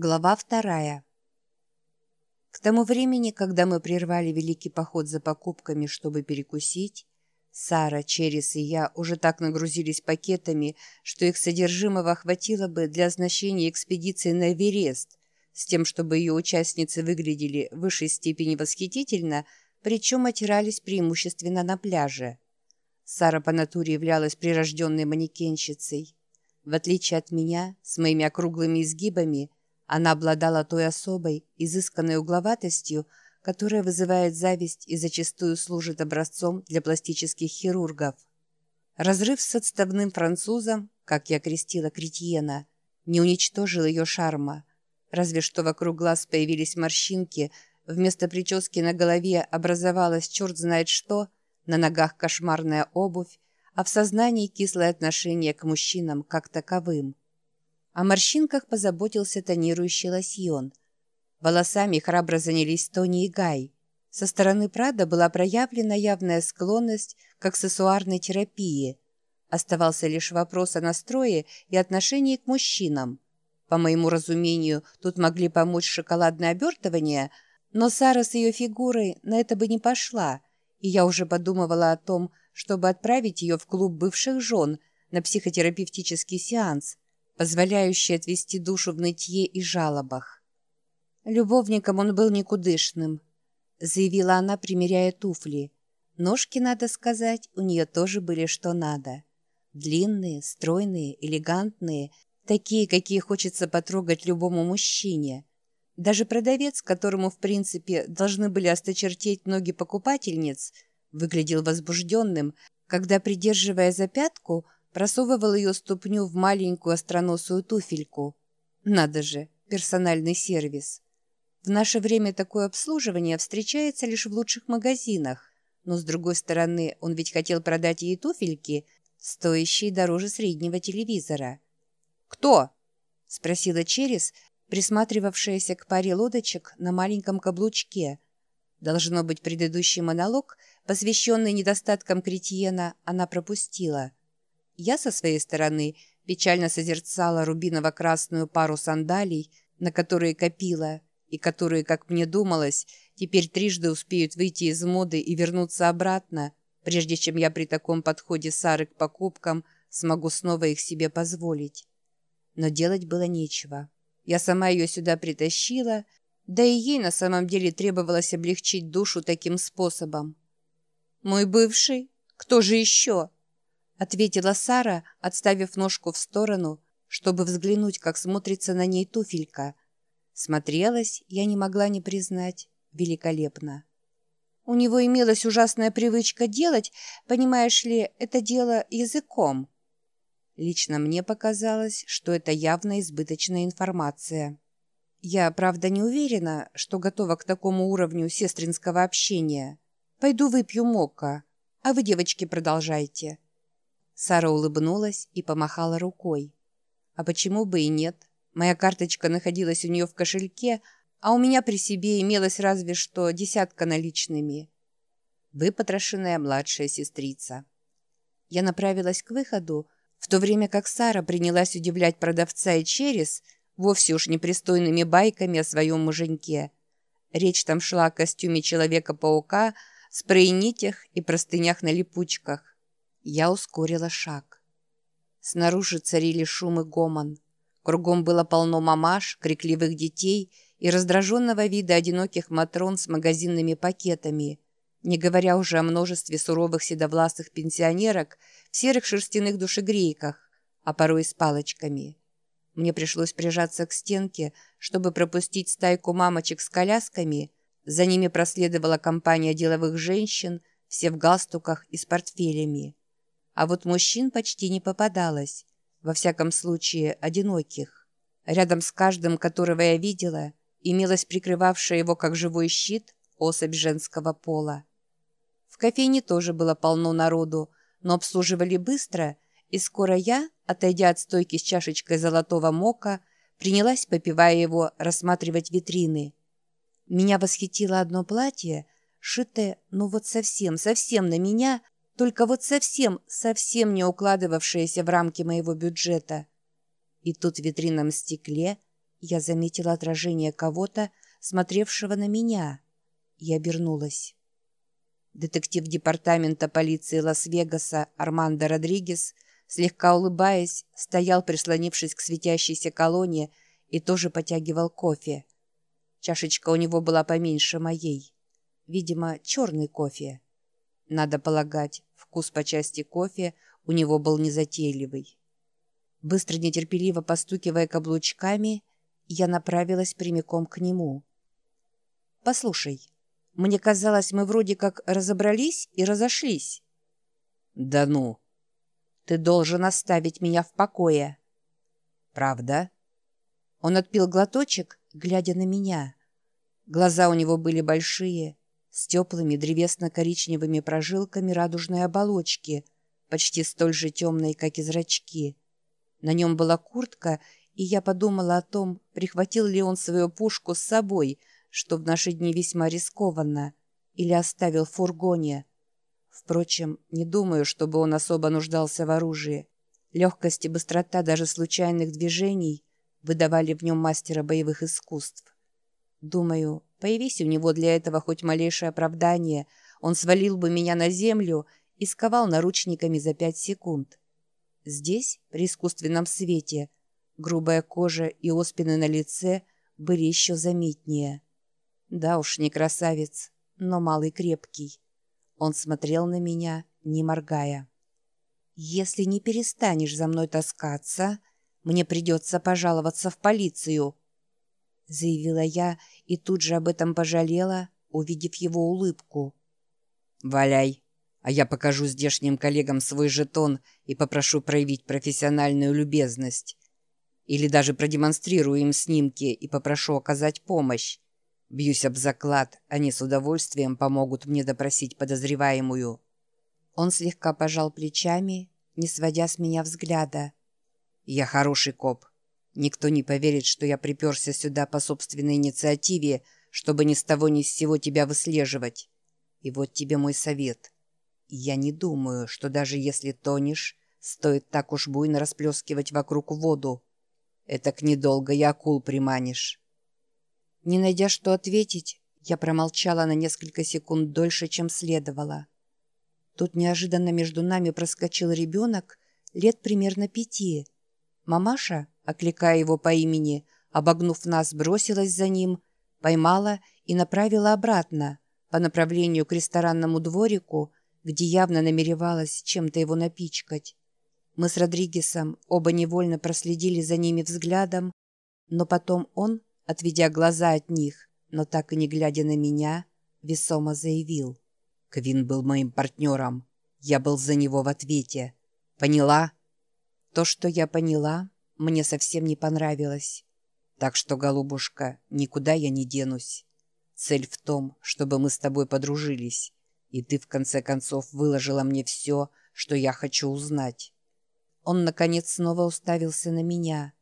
Глава вторая. К тому времени, когда мы прервали великий поход за покупками, чтобы перекусить, Сара, Черес и я уже так нагрузились пакетами, что их содержимого хватило бы для оснащения экспедиции на Эверест, с тем, чтобы ее участницы выглядели в высшей степени восхитительно, причем отирались преимущественно на пляже. Сара по натуре являлась прирожденной манекенщицей. В отличие от меня, с моими округлыми изгибами – она обладала той особой, изысканной угловатостью, которая вызывает зависть и зачастую служит образцом для пластических хирургов. Разрыв с отставным французом, как я крестила Кретьена, не уничтожил ее шарма. Разве что вокруг глаз появились морщинки, вместо прически на голове образовалась черт знает что, на ногах кошмарная обувь, а в сознании кислое отношение к мужчинам как таковым. О морщинках позаботился тонирующий лосьон. Волосами храбро занялись Тони и Гай. Со стороны Прада была проявлена явная склонность к аксессуарной терапии. Оставался лишь вопрос о настрое и отношении к мужчинам. По моему разумению, тут могли помочь шоколадное обертывание, но Сара с ее фигурой на это бы не пошла, и я уже подумывала о том, чтобы отправить ее в клуб бывших жен на психотерапевтический сеанс – позволяющий отвести душу в нытье и жалобах. Любовником он был никудышным, заявила она, примеряя туфли. Ножки, надо сказать, у нее тоже были что надо. Длинные, стройные, элегантные, такие, какие хочется потрогать любому мужчине. Даже продавец, которому, в принципе, должны были осточертеть ноги покупательниц, выглядел возбужденным, когда, придерживая за пятку, просовывал ее ступню в маленькую остроносую туфельку. Надо же, персональный сервис. В наше время такое обслуживание встречается лишь в лучших магазинах, но, с другой стороны, он ведь хотел продать ей туфельки, стоящие дороже среднего телевизора. «Кто?» — спросила Черес, присматривавшаяся к паре лодочек на маленьком каблучке. Должно быть, предыдущий монолог, посвященный недостаткам Кретьена, она пропустила — я со своей стороны печально созерцала рубиново-красную пару сандалий, на которые копила, и которые, как мне думалось, теперь трижды успеют выйти из моды и вернуться обратно, прежде чем я при таком подходе Сары к покупкам смогу снова их себе позволить. Но делать было нечего. Я сама ее сюда притащила, да и ей на самом деле требовалось облегчить душу таким способом. «Мой бывший? Кто же еще?» Ответила Сара, отставив ножку в сторону, чтобы взглянуть, как смотрится на ней туфелька. Смотрелась, я не могла не признать, великолепно. У него имелась ужасная привычка делать, понимаешь ли, это дело языком. Лично мне показалось, что это явно избыточная информация. Я, правда, не уверена, что готова к такому уровню сестринского общения. Пойду выпью мока, а вы, девочки, продолжайте. Сара улыбнулась и помахала рукой. А почему бы и нет? Моя карточка находилась у нее в кошельке, а у меня при себе имелась разве что десятка наличными. Выпотрошенная младшая сестрица. Я направилась к выходу, в то время как Сара принялась удивлять продавца и через, вовсе уж непристойными байками о своем муженьке. Речь там шла о костюме Человека-паука, спрей-нитях и простынях на липучках. Я ускорила шаг. Снаружи царили шум и гомон. Кругом было полно мамаш, крикливых детей и раздраженного вида одиноких матрон с магазинными пакетами, не говоря уже о множестве суровых седовласых пенсионерок в серых шерстяных душегрейках, а порой с палочками. Мне пришлось прижаться к стенке, чтобы пропустить стайку мамочек с колясками. За ними проследовала компания деловых женщин, все в галстуках и с портфелями а вот мужчин почти не попадалось, во всяком случае одиноких. Рядом с каждым, которого я видела, имелась прикрывавшая его как живой щит особь женского пола. В кофейне тоже было полно народу, но обслуживали быстро, и скоро я, отойдя от стойки с чашечкой золотого мока, принялась, попивая его, рассматривать витрины. Меня восхитило одно платье, шитое, ну вот совсем, совсем на меня – только вот совсем, совсем не укладывавшаяся в рамки моего бюджета. И тут в витринном стекле я заметила отражение кого-то, смотревшего на меня, и обернулась. Детектив департамента полиции Лас-Вегаса Армандо Родригес, слегка улыбаясь, стоял, прислонившись к светящейся колонне, и тоже потягивал кофе. Чашечка у него была поменьше моей. Видимо, черный кофе. Надо полагать, вкус по части кофе у него был незатейливый. Быстро нетерпеливо постукивая каблучками, я направилась прямиком к нему. «Послушай, мне казалось, мы вроде как разобрались и разошлись». «Да ну!» «Ты должен оставить меня в покое». «Правда?» Он отпил глоточек, глядя на меня. Глаза у него были большие, с теплыми древесно-коричневыми прожилками радужной оболочки, почти столь же темной, как и зрачки. На нем была куртка, и я подумала о том, прихватил ли он свою пушку с собой, что в наши дни весьма рискованно, или оставил в фургоне. Впрочем, не думаю, чтобы он особо нуждался в оружии. Легкость и быстрота даже случайных движений выдавали в нем мастера боевых искусств. Думаю, появись у него для этого хоть малейшее оправдание, он свалил бы меня на землю и сковал наручниками за пять секунд. Здесь, при искусственном свете, грубая кожа и оспины на лице были еще заметнее. Да уж, не красавец, но малый крепкий. Он смотрел на меня, не моргая. «Если не перестанешь за мной таскаться, мне придется пожаловаться в полицию», заявила я и тут же об этом пожалела, увидев его улыбку. «Валяй, а я покажу здешним коллегам свой жетон и попрошу проявить профессиональную любезность. Или даже продемонстрирую им снимки и попрошу оказать помощь. Бьюсь об заклад, они с удовольствием помогут мне допросить подозреваемую». Он слегка пожал плечами, не сводя с меня взгляда. «Я хороший коп. Никто не поверит, что я приперся сюда по собственной инициативе, чтобы ни с того ни с сего тебя выслеживать. И вот тебе мой совет. Я не думаю, что даже если тонешь, стоит так уж буйно расплескивать вокруг воду. Это к недолго и акул приманишь». Не найдя что ответить, я промолчала на несколько секунд дольше, чем следовало. Тут неожиданно между нами проскочил ребенок лет примерно пяти. Мамаша, окликая его по имени, обогнув нас, бросилась за ним, поймала и направила обратно, по направлению к ресторанному дворику, где явно намеревалась чем-то его напичкать. Мы с Родригесом оба невольно проследили за ними взглядом, но потом он, отведя глаза от них, но так и не глядя на меня, весомо заявил. «Квин был моим партнером. Я был за него в ответе. Поняла?» То, что я поняла, мне совсем не понравилось. Так что, голубушка, никуда я не денусь. Цель в том, чтобы мы с тобой подружились, и ты, в конце концов, выложила мне все, что я хочу узнать. Он, наконец, снова уставился на меня.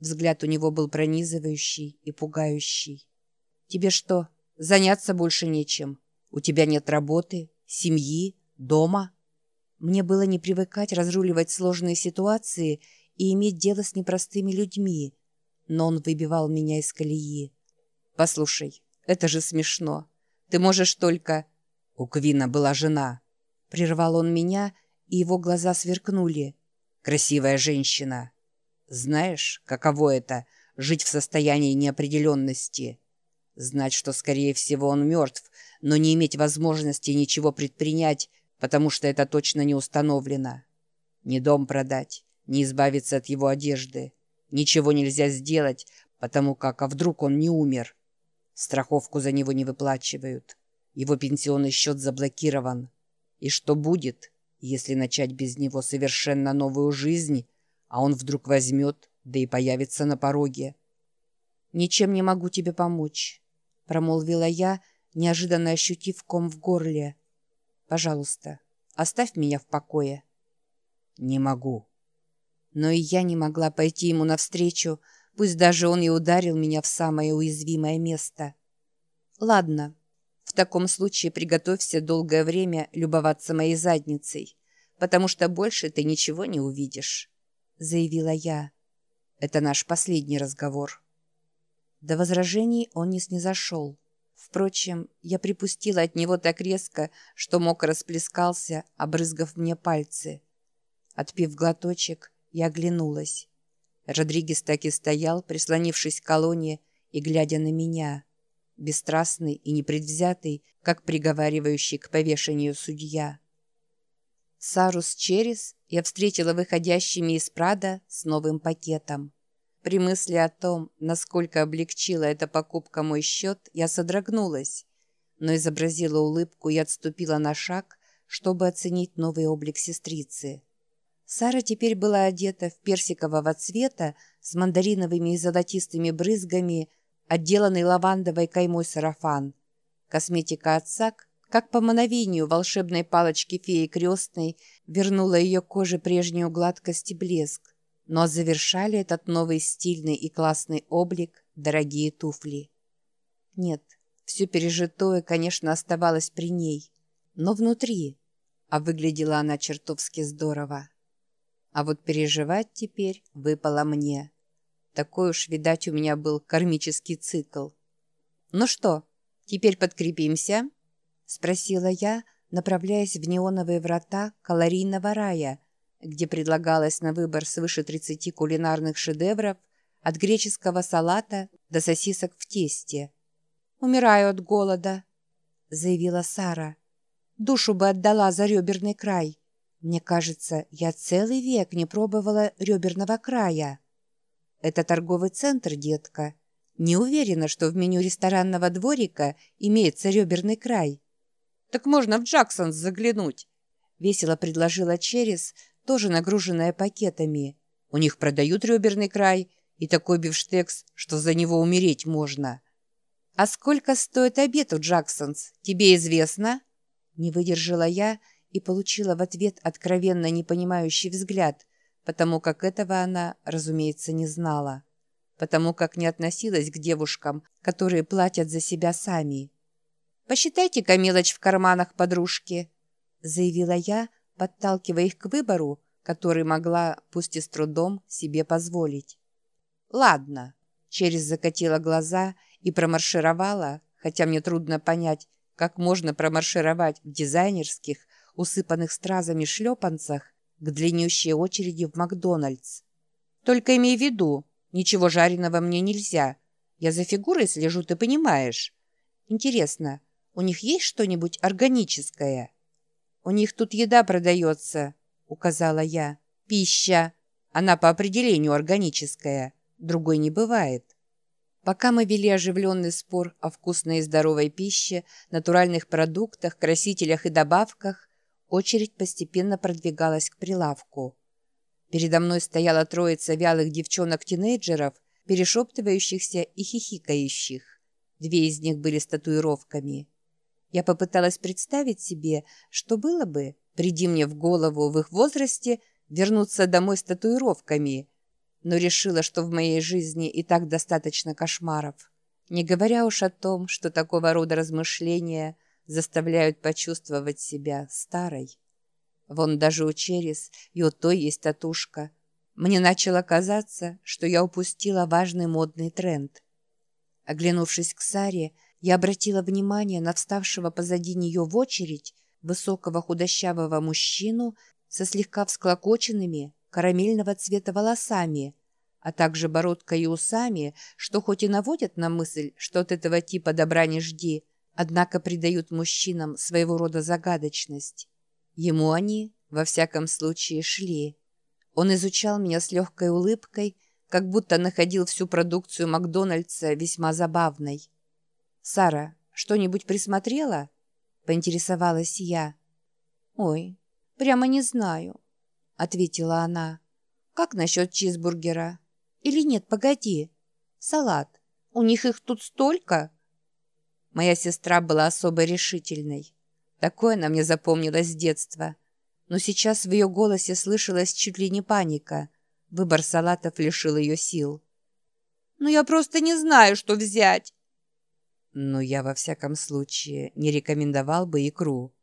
Взгляд у него был пронизывающий и пугающий. «Тебе что, заняться больше нечем? У тебя нет работы, семьи, дома?» Мне было не привыкать разруливать сложные ситуации и иметь дело с непростыми людьми, но он выбивал меня из колеи. «Послушай, это же смешно. Ты можешь только...» «У Квина была жена». Прервал он меня, и его глаза сверкнули. «Красивая женщина. Знаешь, каково это — жить в состоянии неопределенности?» Знать, что, скорее всего, он мертв, но не иметь возможности ничего предпринять, потому что это точно не установлено. Ни дом продать, ни избавиться от его одежды. Ничего нельзя сделать, потому как, а вдруг он не умер? Страховку за него не выплачивают. Его пенсионный счет заблокирован. И что будет, если начать без него совершенно новую жизнь, а он вдруг возьмет, да и появится на пороге? «Ничем не могу тебе помочь», — промолвила я, неожиданно ощутив ком в горле. Пожалуйста, оставь меня в покое». «Не могу». Но и я не могла пойти ему навстречу, пусть даже он и ударил меня в самое уязвимое место. «Ладно, в таком случае приготовься долгое время любоваться моей задницей, потому что больше ты ничего не увидишь», — заявила я. «Это наш последний разговор». До возражений он не снизошел. Впрочем, я припустила от него так резко, что мокро расплескался, обрызгав мне пальцы. Отпив глоточек, я оглянулась. Родригес так и стоял, прислонившись к колонне и глядя на меня, бесстрастный и непредвзятый, как приговаривающий к повешению судья. Сарус Черес я встретила выходящими из Прада с новым пакетом. При мысли о том, насколько облегчила эта покупка мой счет, я содрогнулась, но изобразила улыбку и отступила на шаг, чтобы оценить новый облик сестрицы. Сара теперь была одета в персикового цвета с мандариновыми и золотистыми брызгами, отделанный лавандовой каймой сарафан. Косметика отца, как по мановению волшебной палочки феи крестной, вернула ее коже прежнюю гладкость и блеск. Но завершали этот новый стильный и классный облик дорогие туфли. Нет, все пережитое, конечно, оставалось при ней, но внутри, а выглядела она чертовски здорово. А вот переживать теперь выпало мне. Такой уж, видать, у меня был кармический цикл. «Ну что, теперь подкрепимся?» — спросила я, направляясь в неоновые врата калорийного рая, где предлагалось на выбор свыше 30 кулинарных шедевров от греческого салата до сосисок в тесте. «Умираю от голода», — заявила Сара. «Душу бы отдала за реберный край». Мне кажется, я целый век не пробовала реберного края. Это торговый центр, детка. Не уверена, что в меню ресторанного дворика имеется реберный край. Так можно в Джексонс заглянуть. Весело предложила Черес, тоже нагруженная пакетами. У них продают реберный край и такой бифштекс, что за него умереть можно. «А сколько стоит обед у Джексонс? Тебе известно?» Не выдержала я и получила в ответ откровенно непонимающий взгляд, потому как этого она, разумеется, не знала, потому как не относилась к девушкам, которые платят за себя сами. «Посчитайте-ка мелочь в карманах подружки», заявила я, подталкивая их к выбору, который могла, пусть и с трудом, себе позволить. «Ладно», — через закатила глаза и промаршировала, хотя мне трудно понять, как можно промаршировать в дизайнерских, усыпанных стразами шлепанцах к длиннющей очереди в Макдональдс. «Только имей в виду, ничего жареного мне нельзя. Я за фигурой слежу, ты понимаешь. Интересно, у них есть что-нибудь органическое?» «У них тут еда продается», — указала я. «Пища. Она по определению органическая. Другой не бывает». Пока мы вели оживленный спор о вкусной и здоровой пище, натуральных продуктах, красителях и добавках, Очередь постепенно продвигалась к прилавку. Передо мной стояла троица вялых девчонок-тинейджеров, перешептывающихся и хихикающих. Две из них были с татуировками. Я попыталась представить себе, что было бы, приди мне в голову в их возрасте, вернуться домой с татуировками, но решила, что в моей жизни и так достаточно кошмаров. Не говоря уж о том, что такого рода размышления – заставляют почувствовать себя старой. Вон даже у Черес и у той есть татушка. Мне начало казаться, что я упустила важный модный тренд. Оглянувшись к Саре, я обратила внимание на вставшего позади нее в очередь высокого худощавого мужчину со слегка всклокоченными карамельного цвета волосами, а также бородкой и усами, что хоть и наводят на мысль, что от этого типа добра не жди, однако придают мужчинам своего рода загадочность. Ему они, во всяком случае, шли. Он изучал меня с легкой улыбкой, как будто находил всю продукцию Макдональдса весьма забавной. «Сара, что-нибудь присмотрела?» — поинтересовалась я. «Ой, прямо не знаю», — ответила она. «Как насчет чизбургера? Или нет, погоди. Салат. У них их тут столько!» Моя сестра была особо решительной. Такое она мне запомнилось с детства. Но сейчас в ее голосе слышалась чуть ли не паника. Выбор салатов лишил ее сил. «Но я просто не знаю, что взять!» «Но я, во всяком случае, не рекомендовал бы икру».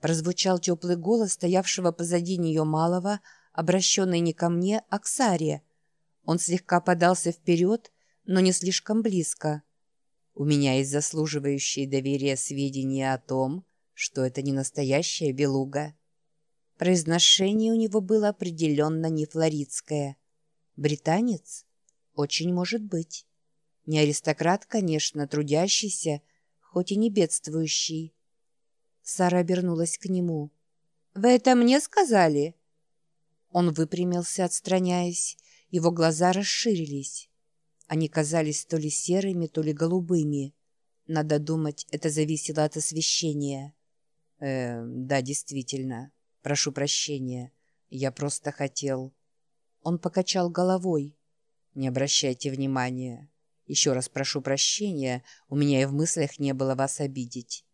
Прозвучал теплый голос стоявшего позади нее малого, обращенный не ко мне, а к Саре. Он слегка подался вперед, но не слишком близко. У меня есть заслуживающие доверия сведения о том, что это не настоящая белуга. Произношение у него было определенно не флоридское. Британец? Очень может быть. Не аристократ, конечно, трудящийся, хоть и не бедствующий. Сара обернулась к нему. «Вы это мне сказали?» Он выпрямился, отстраняясь. Его глаза расширились. Они казались то ли серыми, то ли голубыми. Надо думать, это зависело от освещения. «Э, да, действительно. Прошу прощения. Я просто хотел...» Он покачал головой. «Не обращайте внимания. Еще раз прошу прощения, у меня и в мыслях не было вас обидеть».